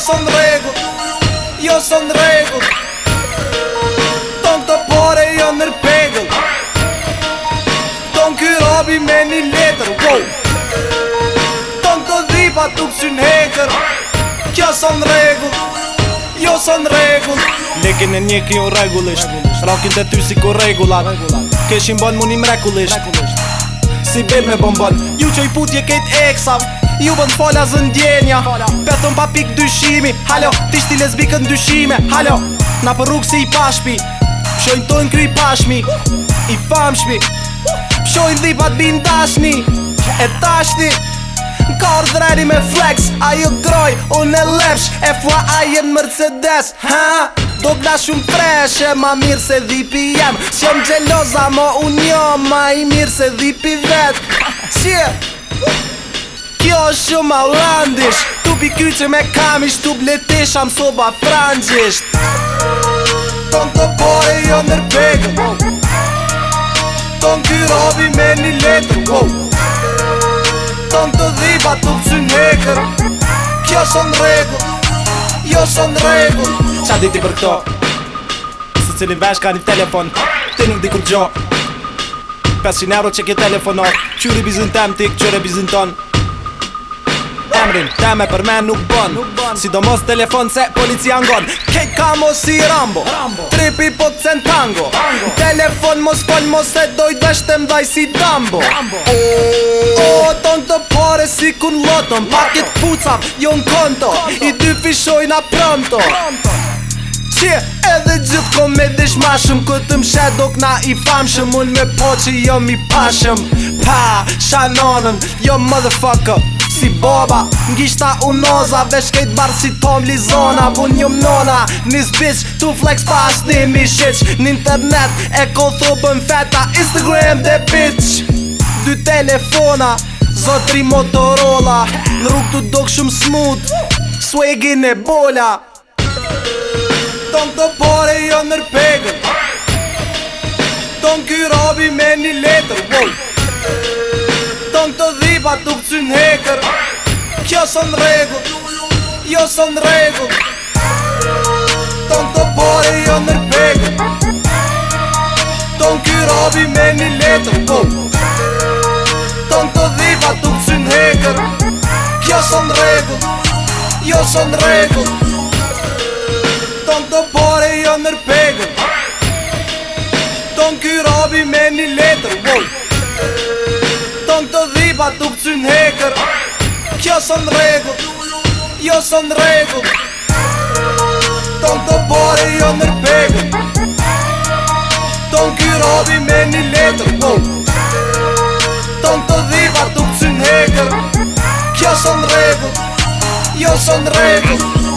son rego Jo son rego Ton të pare jo nër pegel Ton kër abi me një letër Ton të dhipa tuk kësyn në heker Kjo son rego Jo son rego Lekin e një jo regullisht Rakin të ty si ko regullat Keshin bon munim mrekullisht Si be me bon bon Ju qoj putje ket eksav Ju bën fola zëndjenja Petëm pa pik dyshimi Halo, tishti lesbikën dyshime Halo, na për rrugë si i pashpi Pshojnë tojnë kry pashmi I famshmi Pshojnë dhipat bin dashni E tashni Kar dreri me flex A ju groj, unë e lepsh F.Y.A. jenë Mercedes ha? Do bla shumë preshe Ma mirë se dhipi jem Shëm gjeloza, ma unë jo Ma i mirë se dhipi vet Shqe Kjo është shumë allandisht Tu pi kyqe me kamisht Tu bletesha soba frangisht Ton të bore jo nërpegën Ton të robi me një letër kohë po. Ton të dhiba të pëcu nekër Kjo është në regull Jo është në regull Qa diti për këto? Së cilin vesh ka një telefon Ti nuk dikur gjo 500 euro që ke telefonor Qyri bizin tem ti, qyri bizin ton emrin Teme për me nuk bon Sidomos telefon se policia ngon Kej kamo si Rambo Tripi po cen tango Telefon mos kon mos e doj dështë të mdaj si Dambo O ton të pare si kun loton Pakit puca jo në konto I dy na pronto Kje edhe gjithë kom me dishmashëm Këtë më shedok na i famshëm Unë me po që jom i pashëm Pa, shanonën, jo motherfucker si boba Ngishta unoza Vesh kejt barë si tom li zona Vun një mnona Nis bitch Tu flex pas një mi shiq Në internet E feta Instagram dhe bitch Dy telefona Zotri Motorola Në rrug të dok shumë smooth Swagin e bolla Ton të pare jo nërpegën Ton ky robi me një letër Ton të dhe tipa duk cyn heker Kjo së në regu Jo së në regu Ton të pare jo nër Ton ky robi me një letër Ton, po. ton të dhipa duk cyn heker Kjo së në regu Jo së në Ton të pare jo nër Ton ky robi me një letër Ton po qenë hekër Kjo sën regull Jo sën regull Tonë të pare jo nërpegën Tonë kyrabi me një letër Tonë po. Tonë të dhiva tuk qenë hekër Kjo sën regull Jo sën regull